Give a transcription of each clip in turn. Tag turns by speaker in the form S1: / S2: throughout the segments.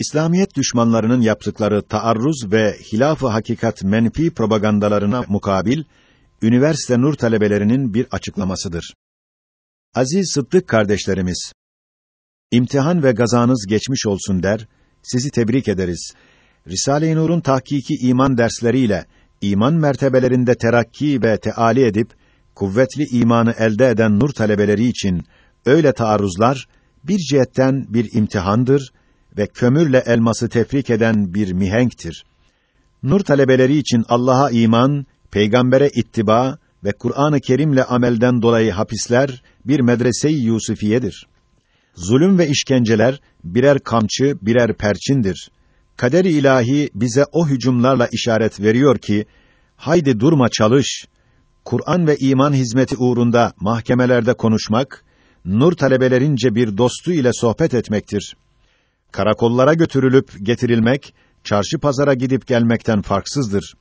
S1: İslamiyet düşmanlarının yaptıkları taarruz ve hilaf-ı hakikat menfi propagandalarına mukabil üniversite nur talebelerinin bir açıklamasıdır. Aziz Sıddık kardeşlerimiz, imtihan ve gazanız geçmiş olsun der, sizi tebrik ederiz. Risale-i Nur'un tahkiki iman dersleriyle iman mertebelerinde terakki ve teali edip kuvvetli imanı elde eden nur talebeleri için öyle taarruzlar bir cihetten bir imtihandır ve kömürle elması tefrik eden bir mihenktir. Nur talebeleri için Allah'a iman, peygambere ittiba ve Kur'an-ı Kerim'le amelden dolayı hapisler bir medrese-i Yusufiyedir. Zulüm ve işkenceler birer kamçı, birer perçindir. Kader-i ilahi bize o hücumlarla işaret veriyor ki, haydi durma çalış. Kur'an ve iman hizmeti uğrunda mahkemelerde konuşmak, nur talebelerince bir dostu ile sohbet etmektir. Karakollara götürülüp getirilmek, çarşı pazara gidip gelmekten farksızdır.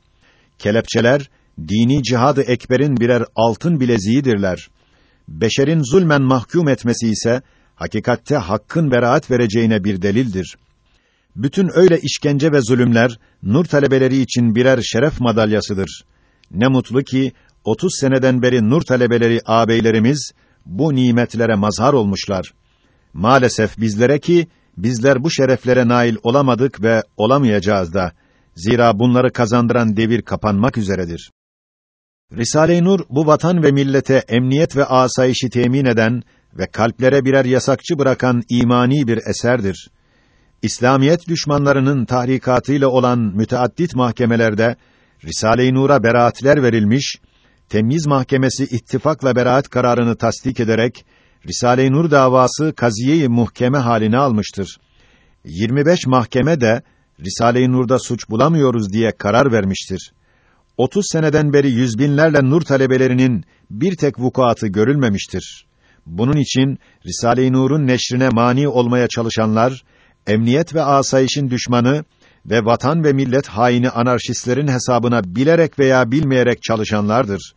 S1: Kelepçeler, dini cihadı ekberin birer altın bileziğidirler. Beşerin zulmen mahkum etmesi ise, hakikatte hakkın beraat vereceğine bir delildir. Bütün öyle işkence ve zulümler, nur talebeleri için birer şeref madalyasıdır. Ne mutlu ki, 30 seneden beri nur talebeleri ağabeylerimiz, bu nimetlere mazhar olmuşlar. Maalesef bizlere ki, bizler bu şereflere nail olamadık ve olamayacağız da. Zira bunları kazandıran devir kapanmak üzeredir. Risale-i Nur bu vatan ve millete emniyet ve asayişi temin eden ve kalplere birer yasakçı bırakan imani bir eserdir. İslamiyet düşmanlarının tahrikatıyla olan müteaddit mahkemelerde Risale-i Nur'a beraatler verilmiş, Temyiz Mahkemesi ittifakla beraat kararını tasdik ederek Risale-i Nur davası kaziye-i muhkeme haline almıştır. 25 mahkeme de Risale-i Nur'da suç bulamıyoruz diye karar vermiştir. 30 seneden beri yüz binlerle nur talebelerinin bir tek vukuatı görülmemiştir. Bunun için Risale-i Nur'un neşrine mani olmaya çalışanlar, emniyet ve asayişin düşmanı ve vatan ve millet haini anarşistlerin hesabına bilerek veya bilmeyerek çalışanlardır.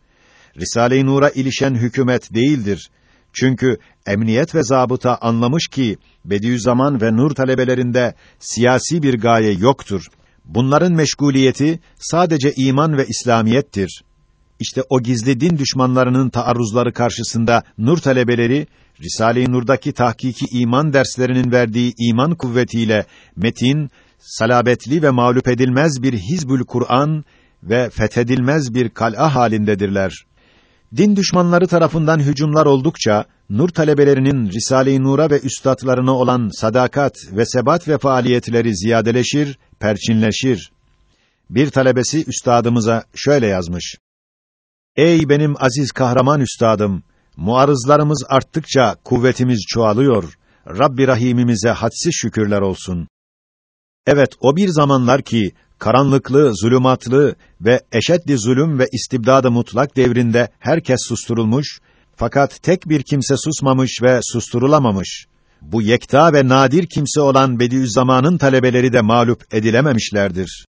S1: Risale-i Nur'a ilişen hükümet değildir. Çünkü emniyet ve zabıta anlamış ki Bediüzzaman ve nur talebelerinde siyasi bir gaye yoktur. Bunların meşguliyeti sadece iman ve İslamiyettir. İşte o gizli din düşmanlarının taarruzları karşısında nur talebeleri Risale-i Nur'daki tahkiki iman derslerinin verdiği iman kuvvetiyle metin, salabetli ve mağlup edilmez bir Hizbül Kur'an ve fethedilmez bir kal'a halindedirler. Din düşmanları tarafından hücumlar oldukça nur talebelerinin Risale-i Nur'a ve üstadlarına olan sadakat ve sebat ve faaliyetleri ziyadeleşir, perçinleşir. Bir talebesi üstadımıza şöyle yazmış: Ey benim aziz kahraman üstadım, muarızlarımız arttıkça kuvvetimiz çoğalıyor. Rabbi Rahimimize hadsiz şükürler olsun. Evet, o bir zamanlar ki karanlıklı, zulümatlı ve eşeddi zulüm ve istibdad mutlak devrinde herkes susturulmuş, fakat tek bir kimse susmamış ve susturulamamış. Bu yekta ve nadir kimse olan Bediüzzaman'ın talebeleri de mağlup edilememişlerdir.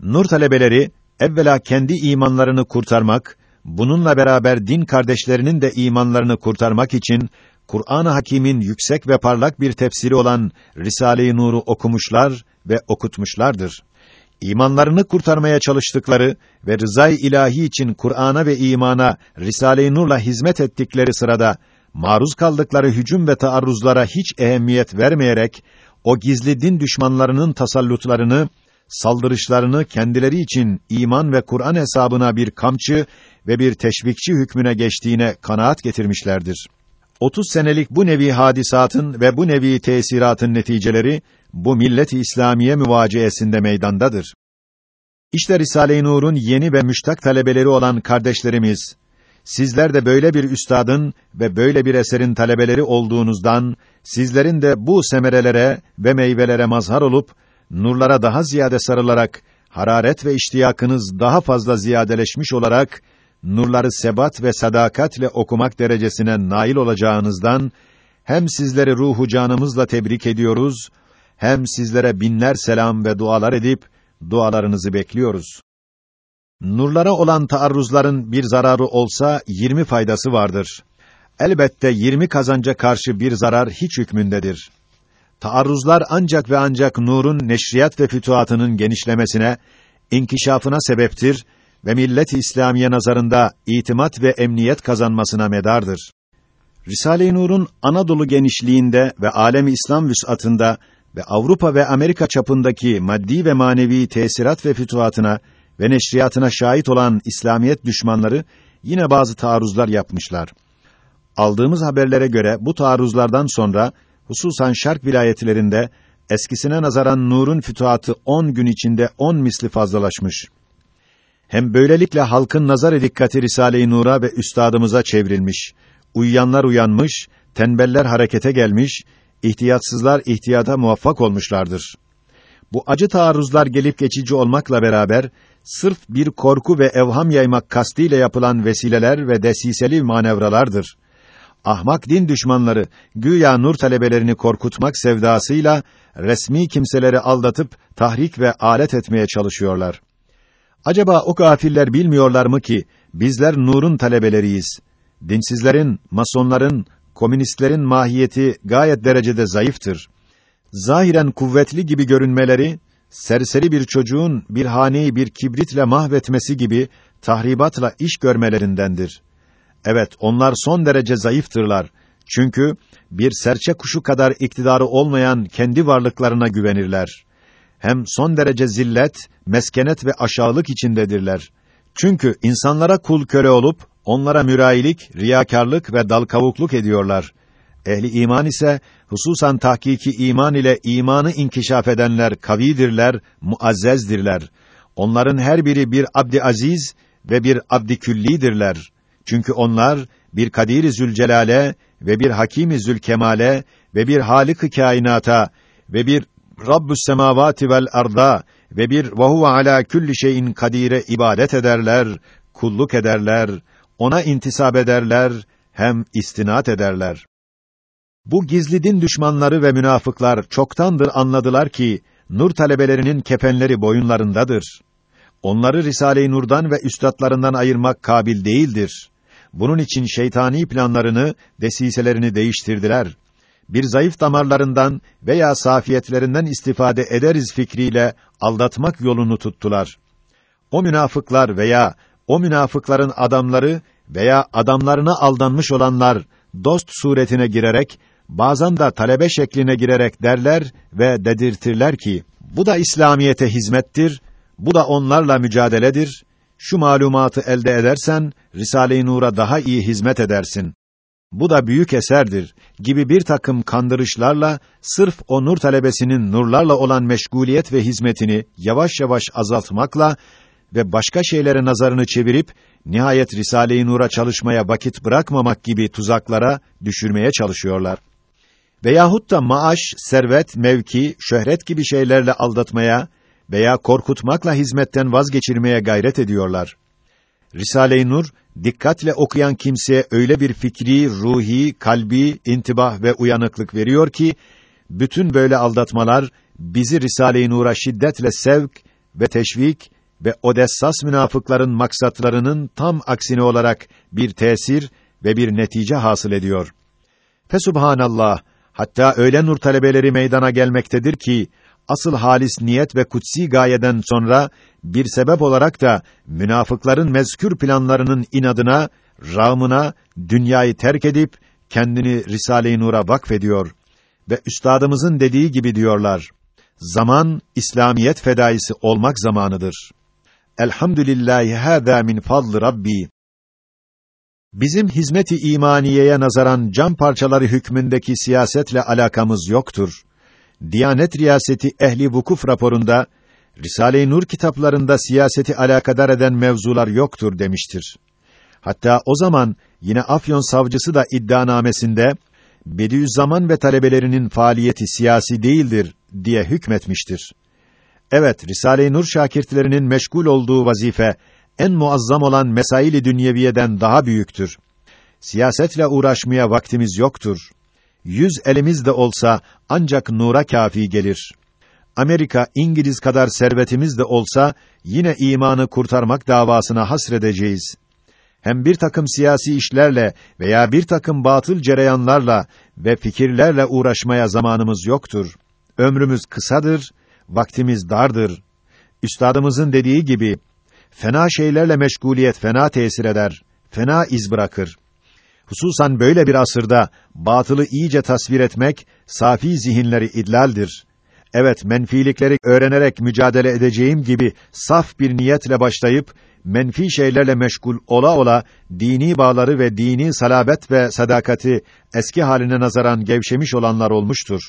S1: Nur talebeleri evvela kendi imanlarını kurtarmak, bununla beraber din kardeşlerinin de imanlarını kurtarmak için Kur'an-ı Hakîm'in yüksek ve parlak bir tefsiri olan Risale-i Nur'u okumuşlar ve okutmuşlardır. İmanlarını kurtarmaya çalıştıkları ve rızay ilahi için Kur'an'a ve imana Risale-i Nur'la hizmet ettikleri sırada maruz kaldıkları hücum ve taarruzlara hiç ehemmiyet vermeyerek o gizli din düşmanlarının tasallutlarını, saldırışlarını kendileri için iman ve Kur'an hesabına bir kamçı ve bir teşvikçi hükmüne geçtiğine kanaat getirmişlerdir. 30 senelik bu nevi hadisatın ve bu nevi tesiratın neticeleri bu millet-i İslamiye müvaciesinde meydandadır. İşte Risale-i Nur'un yeni ve müştak talebeleri olan kardeşlerimiz, sizler de böyle bir üstadın ve böyle bir eserin talebeleri olduğunuzdan, sizlerin de bu semerelere ve meyvelere mazhar olup, nurlara daha ziyade sarılarak, hararet ve iştiyakınız daha fazla ziyadeleşmiş olarak, nurları sebat ve sadakatle okumak derecesine nail olacağınızdan, hem sizleri ruhu canımızla tebrik ediyoruz, hem sizlere binler selam ve dualar edip, dualarınızı bekliyoruz. Nurlara olan taarruzların bir zararı olsa, yirmi faydası vardır. Elbette yirmi kazanca karşı bir zarar hiç hükmündedir. taarruzlar ancak ve ancak nurun neşriyat ve fütuhatının genişlemesine, inkişafına sebeptir ve millet-i İslamiye nazarında itimat ve emniyet kazanmasına medardır. Risale-i Nur'un Anadolu genişliğinde ve alem İslam vüs'atında ve Avrupa ve Amerika çapındaki maddi ve manevi tesirat ve fütuhatına ve neşriyatına şahit olan İslamiyet düşmanları yine bazı taarruzlar yapmışlar. Aldığımız haberlere göre bu taarruzlardan sonra hususan Şark vilayetlerinde eskisine nazaran nurun fütuhatı 10 gün içinde 10 misli fazlalaşmış. Hem böylelikle halkın nazar dikkati Risale-i Nur'a ve üstadımıza çevrilmiş. Uyuyanlar uyanmış, tembeller harekete gelmiş, ihtiyatsızlar ihtiyata muvaffak olmuşlardır. Bu acı taarruzlar gelip geçici olmakla beraber sırf bir korku ve evham yaymak kastıyla yapılan vesileler ve desiseli manevralardır. Ahmak din düşmanları güya nur talebelerini korkutmak sevdasıyla resmi kimseleri aldatıp tahrik ve alet etmeye çalışıyorlar. Acaba o gafiller bilmiyorlar mı ki bizler nurun talebeleriyiz? Dinsizlerin, masonların, komünistlerin mahiyeti gayet derecede zayıftır. Zahiren kuvvetli gibi görünmeleri, serseri bir çocuğun bir haneyi bir kibritle mahvetmesi gibi tahribatla iş görmelerindendir. Evet, onlar son derece zayıftırlar. Çünkü bir serçe kuşu kadar iktidarı olmayan kendi varlıklarına güvenirler. Hem son derece zillet, meskenet ve aşağılık içindedirler. Çünkü insanlara kul köle olup onlara mürayilik, riyakarlık ve dalkavukluk ediyorlar. Ehli iman ise hususan tahkiki iman ile imanı inkişaf edenler kavidirler, muazzezdirler. Onların her biri bir abdi aziz ve bir abdi küllidirler. Çünkü onlar bir Kadir-i Zülcelale ve bir Hakim-i Zülkemale ve bir Halık-ı Kainata ve bir Rabbü's semavati vel arda ve bir ve huve ala külli şeyin kadire ibadet ederler, kulluk ederler, ona intisap ederler, hem istinat ederler. Bu gizli din düşmanları ve münafıklar çoktandır anladılar ki nur talebelerinin kefenleri boyunlarındadır. Onları Risale-i Nur'dan ve üstadlarından ayırmak kabil değildir. Bunun için şeytani planlarını, desiselerini değiştirdiler. Bir zayıf damarlarından veya safiyetlerinden istifade ederiz fikriyle aldatmak yolunu tuttular. O münafıklar veya o münafıkların adamları veya adamlarına aldanmış olanlar dost suretine girerek bazen de talebe şekline girerek derler ve dedirtirler ki bu da İslamiyete hizmettir, bu da onlarla mücadeledir. Şu malumatı elde edersen Risale-i Nur'a daha iyi hizmet edersin. Bu da büyük eserdir gibi bir takım kandırışlarla sırf o nur talebesinin nurlarla olan meşguliyet ve hizmetini yavaş yavaş azaltmakla ve başka şeylere nazarını çevirip nihayet Risale-i Nur'a çalışmaya vakit bırakmamak gibi tuzaklara düşürmeye çalışıyorlar. Veyahut da maaş, servet, mevki, şöhret gibi şeylerle aldatmaya veya korkutmakla hizmetten vazgeçirmeye gayret ediyorlar. Risale-i Nur, dikkatle okuyan kimseye öyle bir fikri, ruhi, kalbi, intibah ve uyanıklık veriyor ki, bütün böyle aldatmalar, bizi Risale-i Nur'a şiddetle sevk ve teşvik ve o dessas münafıkların maksatlarının tam aksine olarak bir tesir ve bir netice hasıl ediyor. Fesubhanallah, hatta öyle nur talebeleri meydana gelmektedir ki, asıl halis niyet ve kutsi gayeden sonra, bir sebep olarak da, münafıkların mezkür planlarının inadına, rağmına, dünyayı terk edip, kendini Risale-i Nur'a vakfediyor. Ve üstadımızın dediği gibi diyorlar, zaman, İslamiyet fedaisi olmak zamanıdır. Elhamdülillahi hâzâ min fadl Rabbi. Bizim hizmeti imaniyeye nazaran cam parçaları hükmündeki siyasetle alakamız yoktur. Diyanet Riyaseti Ehli Vukuf raporunda Risale-i Nur kitaplarında siyaseti alakadar eden mevzular yoktur demiştir. Hatta o zaman yine Afyon savcısı da iddianamesinde Bediüzzaman ve talebelerinin faaliyeti siyasi değildir diye hükmetmiştir. Evet, Risale-i Nur şakirtlerinin meşgul olduğu vazife en muazzam olan mesaili dünyeviyeden daha büyüktür. Siyasetle uğraşmaya vaktimiz yoktur. Yüz elimiz de olsa ancak nura kafi gelir. Amerika, İngiliz kadar servetimiz de olsa yine imanı kurtarmak davasına hasredeceğiz. Hem bir takım siyasi işlerle veya bir takım batıl cereyanlarla ve fikirlerle uğraşmaya zamanımız yoktur. Ömrümüz kısadır, vaktimiz dardır. Üstadımızın dediği gibi, fena şeylerle meşguliyet fena tesir eder, fena iz bırakır. Hususan böyle bir asırda batılı iyice tasvir etmek safi zihinleri idlaldir. Evet, menfilikleri öğrenerek mücadele edeceğim gibi saf bir niyetle başlayıp menfi şeylerle meşgul ola ola dini bağları ve dini salabet ve sadakati eski haline nazaran gevşemiş olanlar olmuştur.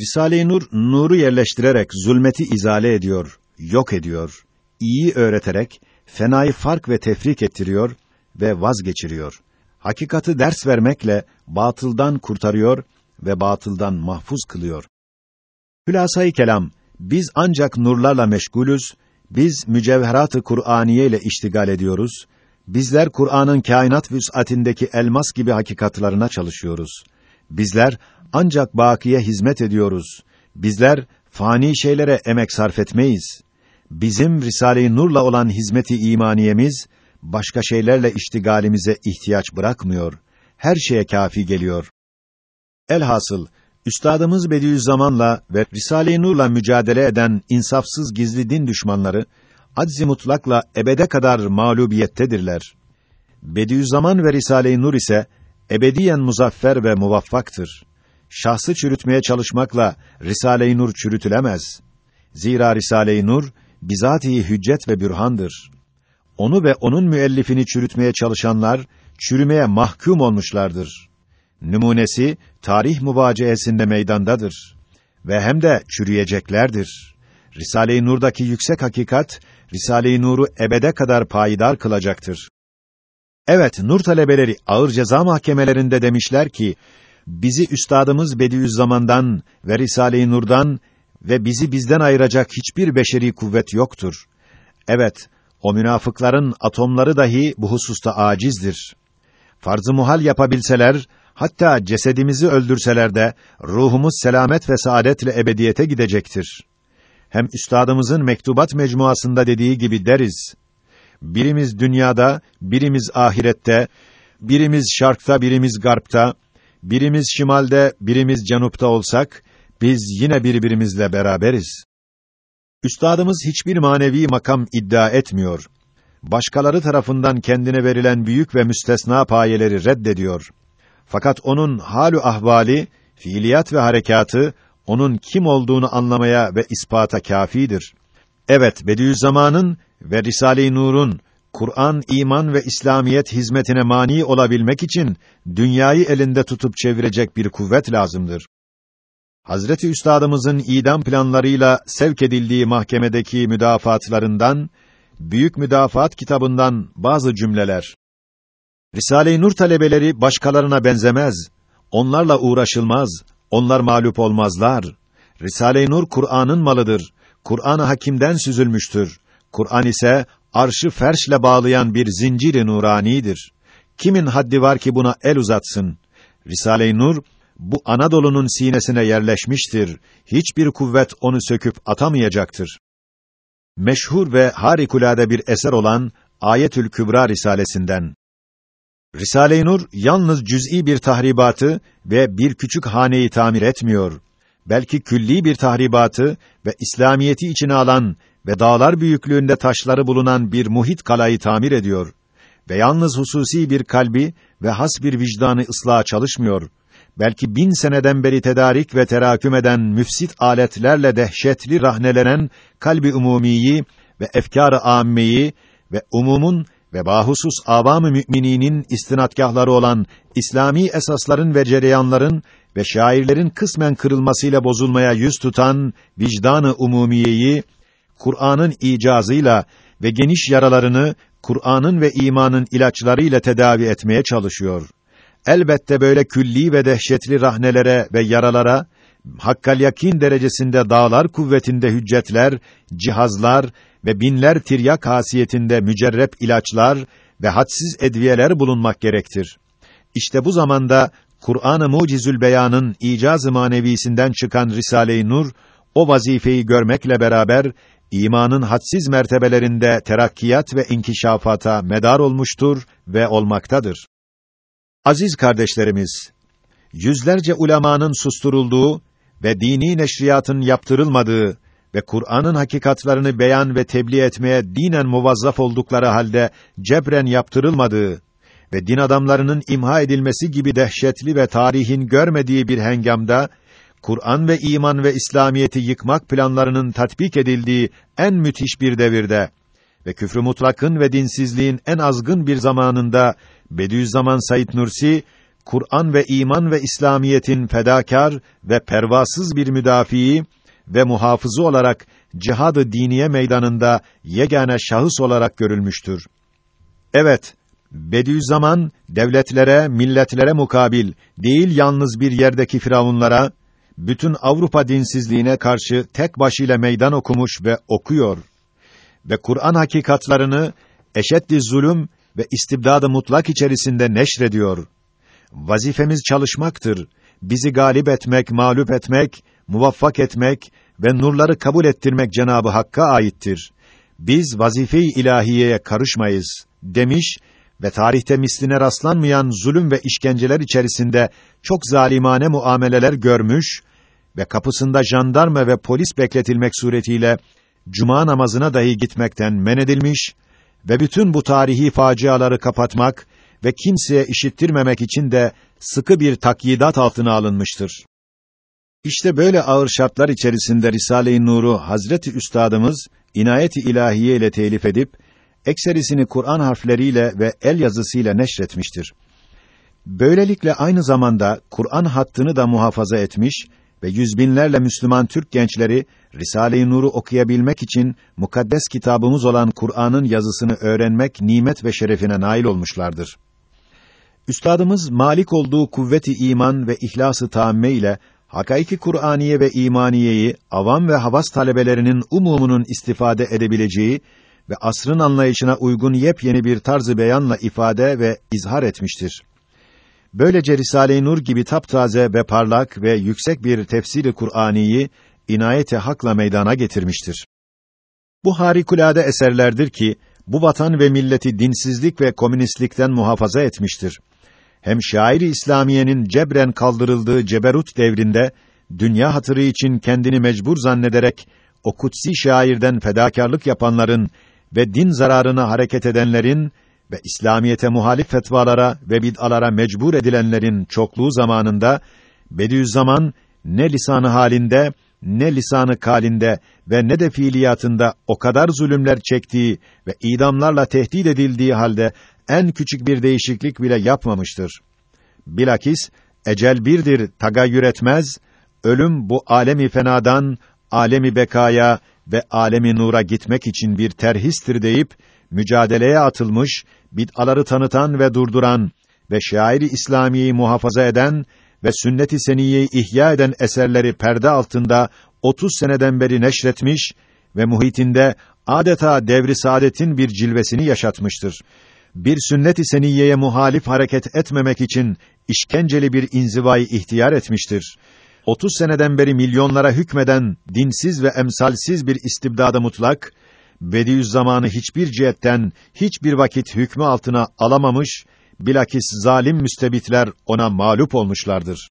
S1: Risale-i Nur nuru yerleştirerek zulmeti izale ediyor, yok ediyor. iyi öğreterek fenayı fark ve tefrik ettiriyor ve vazgeçiriyor. Hakikati ders vermekle batıldan kurtarıyor ve batıldan mahfuz kılıyor. Hülasayı kelam, biz ancak nurlarla meşgulüz, biz mücevherat-ı Kur'aniye ile iştigal ediyoruz. Bizler Kur'an'ın kainat vüs'atindeki elmas gibi hakikatlarına çalışıyoruz. Bizler ancak bakiye hizmet ediyoruz. Bizler fani şeylere emek sarf etmeyiz. Bizim Risale-i Nur'la olan hizmeti imaniyemiz başka şeylerle iştigalimize ihtiyaç bırakmıyor. Her şeye kafi geliyor. Elhasıl Üstadımız Bediüzzaman'la ve Risale-i Nur'la mücadele eden insafsız gizli din düşmanları aczi mutlakla ebede kadar mağlubiyettedirler. Bediüzzaman ve Risale-i Nur ise ebediyen muzaffer ve muvaffaktır. Şahsı çürütmeye çalışmakla Risale-i Nur çürütülemez. Zira Risale-i Nur bizatihi hüccet ve bürhandır. Onu ve onun müellifini çürütmeye çalışanlar çürümeye mahkum olmuşlardır numunesi tarih mübaceesinde meydandadır ve hem de çürüyeceklerdir. Risale-i Nur'daki yüksek hakikat Risale-i Nur'u ebede kadar payidar kılacaktır. Evet, nur talebeleri ağır ceza mahkemelerinde demişler ki bizi üstadımız Bediüzzaman'dan ve Risale-i Nur'dan ve bizi bizden ayıracak hiçbir beşeri kuvvet yoktur. Evet, o münafıkların atomları dahi bu hususta acizdir. Farz-ı muhal yapabilseler Hatta cesedimizi öldürseler de ruhumuz selamet ve saadetle ebediyete gidecektir. Hem üstadımızın mektubat mecmuasında dediği gibi deriz. Birimiz dünyada, birimiz ahirette, birimiz şarkta, birimiz garpta, birimiz şimalde, birimiz canupta olsak, biz yine birbirimizle beraberiz. Üstadımız hiçbir manevi makam iddia etmiyor. Başkaları tarafından kendine verilen büyük ve müstesna payeleri reddediyor. Fakat onun halu ahvali, fiiliyat ve harekatı onun kim olduğunu anlamaya ve ispata kâfidir. Evet, Bediüzzaman'ın ve Risale-i Nur'un Kur'an, iman ve İslamiyet hizmetine mani olabilmek için dünyayı elinde tutup çevirecek bir kuvvet lazımdır. Hazreti Üstadımızın idam planlarıyla sevk edildiği mahkemedeki müdafaatlarından, Büyük Müdafaat kitabından bazı cümleler. Risale-i Nur talebeleri başkalarına benzemez. Onlarla uğraşılmaz. Onlar mağlup olmazlar. Risale-i Nur Kur'an'ın malıdır. Kur'an-ı Hakim'den süzülmüştür. Kur'an ise arşı ferşle bağlayan bir zinciri nuranidir. Kimin haddi var ki buna el uzatsın? Risale-i Nur bu Anadolu'nun sinesine yerleşmiştir. Hiçbir kuvvet onu söküp atamayacaktır. Meşhur ve harikulade bir eser olan Ayetül Kübra risalesinden Risale-i Nur yalnız cüz'i bir tahribatı ve bir küçük haneyi tamir etmiyor. Belki külli bir tahribatı ve İslamiyeti içine alan ve dağlar büyüklüğünde taşları bulunan bir muhit kalayı tamir ediyor. Ve yalnız hususi bir kalbi ve has bir vicdanı ıslaha çalışmıyor. Belki bin seneden beri tedarik ve teraküm eden müfsit aletlerle dehşetli rahnelenen kalbi umumiyi ve efkâr-ı âmmeyi ve umumun ve bahusus avam-ı mümininin istinadgahları olan İslami esasların ve cereyanların ve şairlerin kısmen kırılmasıyla bozulmaya yüz tutan vicdanı umumiyeyi Kur'an'ın icazıyla ve geniş yaralarını Kur'an'ın ve imanın ilaçlarıyla tedavi etmeye çalışıyor. Elbette böyle külli ve dehşetli rahnelere ve yaralara hakkal yakin derecesinde dağlar kuvvetinde hüccetler, cihazlar ve binler tiryak hasiyetinde mücerrep ilaçlar ve hadsiz edviyeler bulunmak gerektir. İşte bu zamanda Kur'an-ı Mucizül Beyan'ın icaz-ı manevisinden çıkan Risale-i Nur o vazifeyi görmekle beraber imanın hadsiz mertebelerinde terakkiyat ve inkişafata medar olmuştur ve olmaktadır. Aziz kardeşlerimiz, yüzlerce ulemanın susturulduğu ve dini neşriyatın yaptırılmadığı ve Kur'an'ın hakikatlarını beyan ve tebliğ etmeye dinen muvazzaf oldukları halde cebren yaptırılmadığı ve din adamlarının imha edilmesi gibi dehşetli ve tarihin görmediği bir hengamda Kur'an ve iman ve İslamiyeti yıkmak planlarının tatbik edildiği en müthiş bir devirde ve küfrü mutlakın ve dinsizliğin en azgın bir zamanında Bediüzzaman Said Nursi Kur'an ve iman ve İslamiyetin fedakar ve pervasız bir müdafii ve muhafızı olarak cihadı diniye meydanında yegane şahıs olarak görülmüştür. Evet, Bediüzzaman devletlere, milletlere mukabil değil yalnız bir yerdeki firavunlara, bütün Avrupa dinsizliğine karşı tek başıyla meydan okumuş ve okuyor ve Kur'an hakikatlarını eşeddi zulüm ve istibdadı mutlak içerisinde neşrediyor. Vazifemiz çalışmaktır. Bizi galip etmek, mağlup etmek, muvaffak etmek ve nurları kabul ettirmek Cenabı Hakk'a aittir. Biz vazife-i ilahiyeye karışmayız demiş ve tarihte misline rastlanmayan zulüm ve işkenceler içerisinde çok zalimane muameleler görmüş ve kapısında jandarma ve polis bekletilmek suretiyle cuma namazına dahi gitmekten men edilmiş ve bütün bu tarihi faciaları kapatmak ve kimseye işittirmemek için de sıkı bir takyidat altına alınmıştır. İşte böyle ağır şartlar içerisinde Risale-i Nur'u Hazreti Üstadımız inayeti ilahiye ile telif edip ekserisini Kur'an harfleriyle ve el yazısıyla neşretmiştir. Böylelikle aynı zamanda Kur'an hattını da muhafaza etmiş ve yüzbinlerle Müslüman Türk gençleri Risale-i Nur'u okuyabilmek için mukaddes kitabımız olan Kur'an'ın yazısını öğrenmek nimet ve şerefine nail olmuşlardır. Üstadımız malik olduğu kuvveti iman ve ihlası taamme ile hakaiki Kur'aniye ve imaniyeyi avam ve havas talebelerinin umumunun istifade edebileceği ve asrın anlayışına uygun yepyeni bir tarzı beyanla ifade ve izhar etmiştir. Böylece Risale-i Nur gibi taptaze ve parlak ve yüksek bir tefsiri Kur'aniyi inayete hakla meydana getirmiştir. Bu harikulade eserlerdir ki bu vatan ve milleti dinsizlik ve komünistlikten muhafaza etmiştir. Hem şairi İslamiyenin cebren kaldırıldığı ceberut devrinde dünya hatırı için kendini mecbur zannederek o kutsi şairden fedakarlık yapanların ve din zararına hareket edenlerin ve İslamiyete muhalif fetvalara ve bid'alara mecbur edilenlerin çokluğu zamanında Bediüzzaman ne lisanı halinde ne lisanı kalinde ve ne de fiiliyatında o kadar zulümler çektiği ve idamlarla tehdit edildiği halde en küçük bir değişiklik bile yapmamıştır. Bilakis ecel birdir, tagayyür etmez, ölüm bu alemi fenadan alemi bekaya ve alemi nura gitmek için bir terhistir deyip mücadeleye atılmış, bid'aları tanıtan ve durduran ve şairi İslamiyeyi muhafaza eden ve sünnet-i seniyyeyi ihya eden eserleri perde altında 30 seneden beri neşretmiş ve muhitinde adeta devri saadetin bir cilvesini yaşatmıştır. Bir sünnet-i seniyyeye muhalif hareket etmemek için işkenceli bir inzivayı ihtiyar etmiştir. 30 seneden beri milyonlara hükmeden dinsiz ve emsalsiz bir istibdada mutlak Bediüzzaman'ı hiçbir cihetten hiçbir vakit hükmü altına alamamış, bilakis zalim müstebitler ona mağlup olmuşlardır.